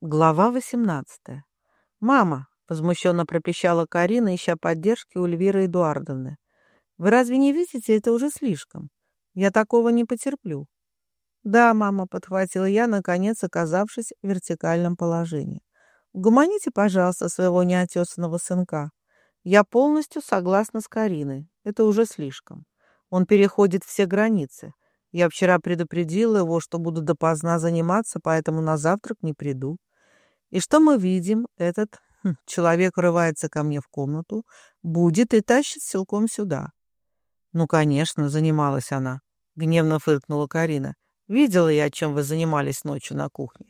Глава 18. «Мама!» — возмущенно пропищала Карина, ища поддержки у Эльвиры Эдуардовны. «Вы разве не видите, это уже слишком? Я такого не потерплю». «Да, мама», — подхватила я, наконец оказавшись в вертикальном положении. «Угомоните, пожалуйста, своего неотесанного сынка. Я полностью согласна с Кариной. Это уже слишком. Он переходит все границы. Я вчера предупредила его, что буду допоздна заниматься, поэтому на завтрак не приду. И что мы видим? Этот хм, человек врывается ко мне в комнату, будет и тащит силком сюда. Ну, конечно, занималась она. Гневно фыркнула Карина. Видела я, чем вы занимались ночью на кухне.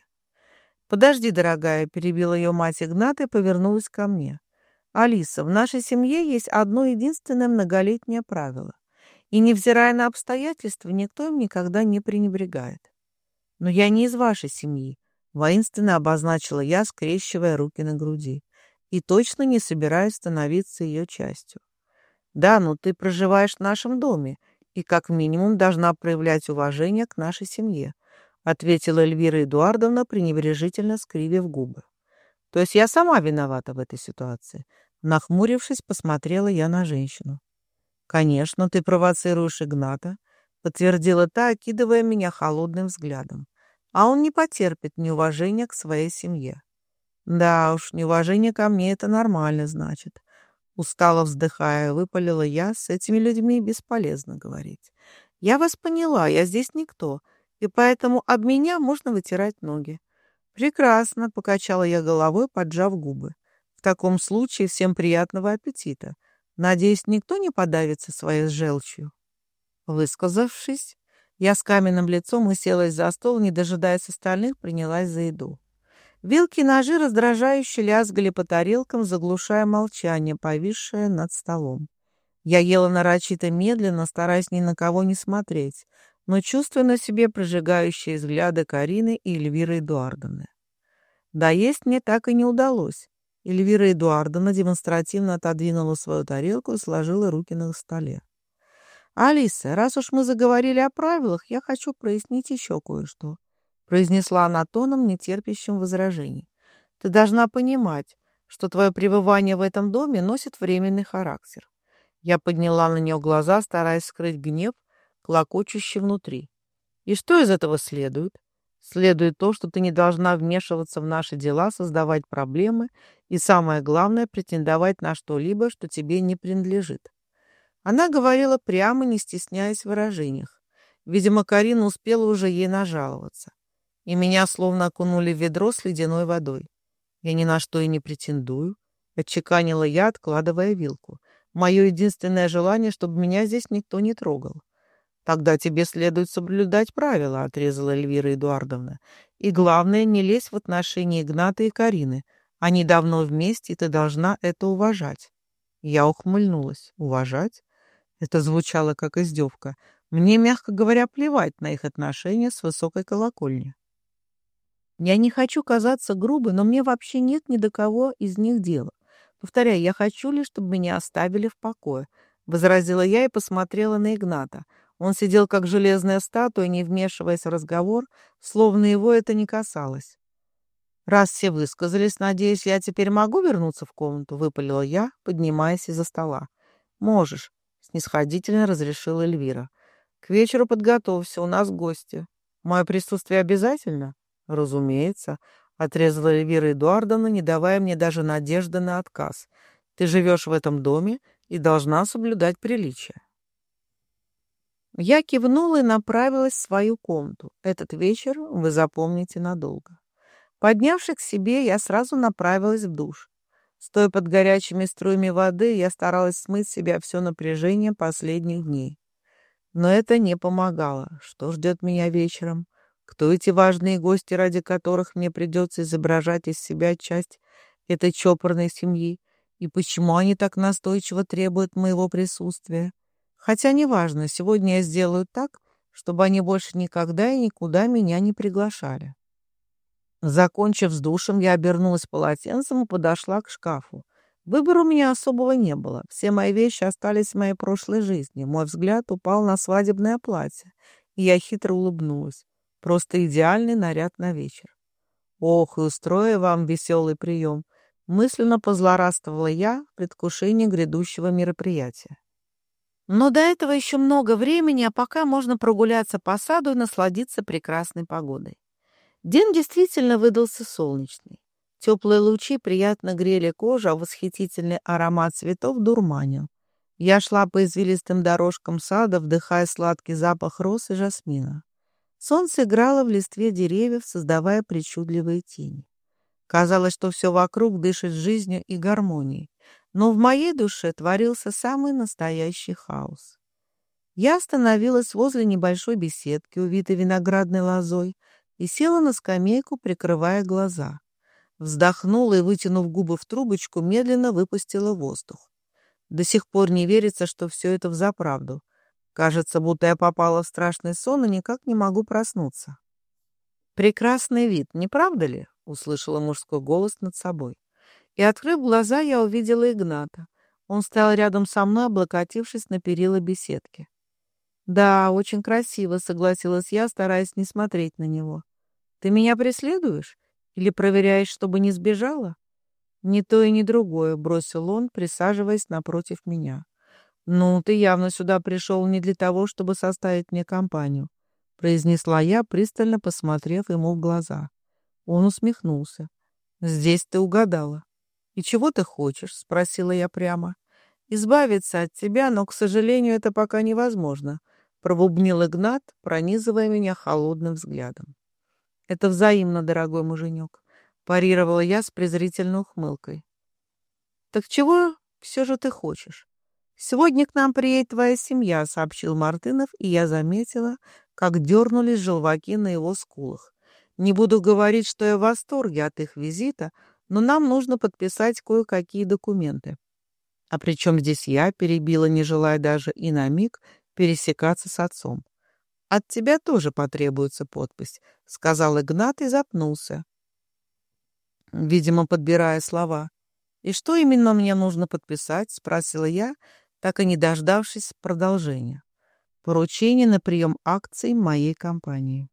«Подожди, дорогая», — перебила ее мать Игната и повернулась ко мне. «Алиса, в нашей семье есть одно единственное многолетнее правило. И, невзирая на обстоятельства, никто им никогда не пренебрегает. Но я не из вашей семьи, Воинственно обозначила я, скрещивая руки на груди. И точно не собираюсь становиться ее частью. Да, но ты проживаешь в нашем доме и как минимум должна проявлять уважение к нашей семье, ответила Эльвира Эдуардовна, пренебрежительно скривив губы. То есть я сама виновата в этой ситуации. Нахмурившись, посмотрела я на женщину. «Конечно, ты провоцируешь Игната», — подтвердила та, окидывая меня холодным взглядом а он не потерпит неуважения к своей семье. Да уж, неуважение ко мне — это нормально, значит. Устало вздыхая, выпалила я, с этими людьми бесполезно говорить. Я вас поняла, я здесь никто, и поэтому об меня можно вытирать ноги. Прекрасно, покачала я головой, поджав губы. В таком случае всем приятного аппетита. Надеюсь, никто не подавится своей желчью. Высказавшись, я с каменным лицом уселась за стол, не дожидаясь остальных, принялась за еду. Вилки и ножи раздражающе лязгали по тарелкам, заглушая молчание, повисшее над столом. Я ела нарочито медленно, стараясь ни на кого не смотреть, но чувствуя на себе прожигающие взгляды Карины и Эльвиры Эдуардовны. Да есть мне так и не удалось. Эльвира Эдуардовна демонстративно отодвинула свою тарелку и сложила руки на столе. «Алиса, раз уж мы заговорили о правилах, я хочу прояснить еще кое-что», произнесла она тоном, нетерпящим возражений. «Ты должна понимать, что твое пребывание в этом доме носит временный характер». Я подняла на нее глаза, стараясь скрыть гнев, клокочущий внутри. «И что из этого следует?» Следует то, что ты не должна вмешиваться в наши дела, создавать проблемы и, самое главное, претендовать на что-либо, что тебе не принадлежит. Она говорила прямо, не стесняясь в выражениях. Видимо, Карина успела уже ей нажаловаться. И меня словно окунули в ведро с ледяной водой. Я ни на что и не претендую. Отчеканила я, откладывая вилку. Мое единственное желание, чтобы меня здесь никто не трогал. Тогда тебе следует соблюдать правила, отрезала Эльвира Эдуардовна. И главное, не лезь в отношения Игната и Карины. Они давно вместе, и ты должна это уважать. Я ухмыльнулась. Уважать? Это звучало как издевка. Мне, мягко говоря, плевать на их отношения с высокой колокольни. Я не хочу казаться грубой, но мне вообще нет ни до кого из них дела. Повторяю, я хочу лишь, чтобы меня оставили в покое. Возразила я и посмотрела на Игната. Он сидел как железная статуя, не вмешиваясь в разговор, словно его это не касалось. «Раз все высказались, надеюсь, я теперь могу вернуться в комнату?» — выпалила я, поднимаясь из-за стола. «Можешь снисходительно разрешила Эльвира. «К вечеру подготовься, у нас гости. Мое присутствие обязательно?» «Разумеется», — отрезала Эльвира Эдуардовна, не давая мне даже надежды на отказ. «Ты живешь в этом доме и должна соблюдать приличие». Я кивнула и направилась в свою комнату. Этот вечер вы запомните надолго. Поднявшись к себе, я сразу направилась в душ. Стоя под горячими струями воды, я старалась смыть с себя все напряжение последних дней. Но это не помогало. Что ждет меня вечером? Кто эти важные гости, ради которых мне придется изображать из себя часть этой чопорной семьи? И почему они так настойчиво требуют моего присутствия? Хотя неважно, сегодня я сделаю так, чтобы они больше никогда и никуда меня не приглашали. Закончив с душем, я обернулась полотенцем и подошла к шкафу. Выбора у меня особого не было. Все мои вещи остались в моей прошлой жизни. Мой взгляд упал на свадебное платье, и я хитро улыбнулась. Просто идеальный наряд на вечер. Ох, и устрою вам веселый прием. Мысленно позлорадствовала я в предвкушении грядущего мероприятия. Но до этого еще много времени, а пока можно прогуляться по саду и насладиться прекрасной погодой. День действительно выдался солнечный. Теплые лучи приятно грели кожу, а восхитительный аромат цветов дурманил. Я шла по извилистым дорожкам сада, вдыхая сладкий запах роз и жасмина. Солнце играло в листве деревьев, создавая причудливые тени. Казалось, что все вокруг дышит жизнью и гармонией, но в моей душе творился самый настоящий хаос. Я остановилась возле небольшой беседки, увитой виноградной лозой, и села на скамейку, прикрывая глаза. Вздохнула и, вытянув губы в трубочку, медленно выпустила воздух. До сих пор не верится, что все это взаправду. Кажется, будто я попала в страшный сон и никак не могу проснуться. «Прекрасный вид, не правда ли?» — услышала мужской голос над собой. И, открыв глаза, я увидела Игната. Он стоял рядом со мной, облокотившись на перила беседки. «Да, очень красиво», — согласилась я, стараясь не смотреть на него. «Ты меня преследуешь? Или проверяешь, чтобы не сбежала?» «Ни то и ни другое», — бросил он, присаживаясь напротив меня. «Ну, ты явно сюда пришел не для того, чтобы составить мне компанию», — произнесла я, пристально посмотрев ему в глаза. Он усмехнулся. «Здесь ты угадала». «И чего ты хочешь?» — спросила я прямо. «Избавиться от тебя, но, к сожалению, это пока невозможно», — пробубнил Игнат, пронизывая меня холодным взглядом. «Это взаимно, дорогой муженек», — парировала я с презрительной ухмылкой. «Так чего все же ты хочешь?» «Сегодня к нам приедет твоя семья», — сообщил Мартынов, и я заметила, как дернулись желваки на его скулах. «Не буду говорить, что я в восторге от их визита, но нам нужно подписать кое-какие документы». «А при чем здесь я?» — перебила, не желая даже и на миг пересекаться с отцом. «От тебя тоже потребуется подпись», — сказал Игнат и запнулся, видимо, подбирая слова. «И что именно мне нужно подписать?» — спросила я, так и не дождавшись продолжения. Поручение на прием акций моей компании.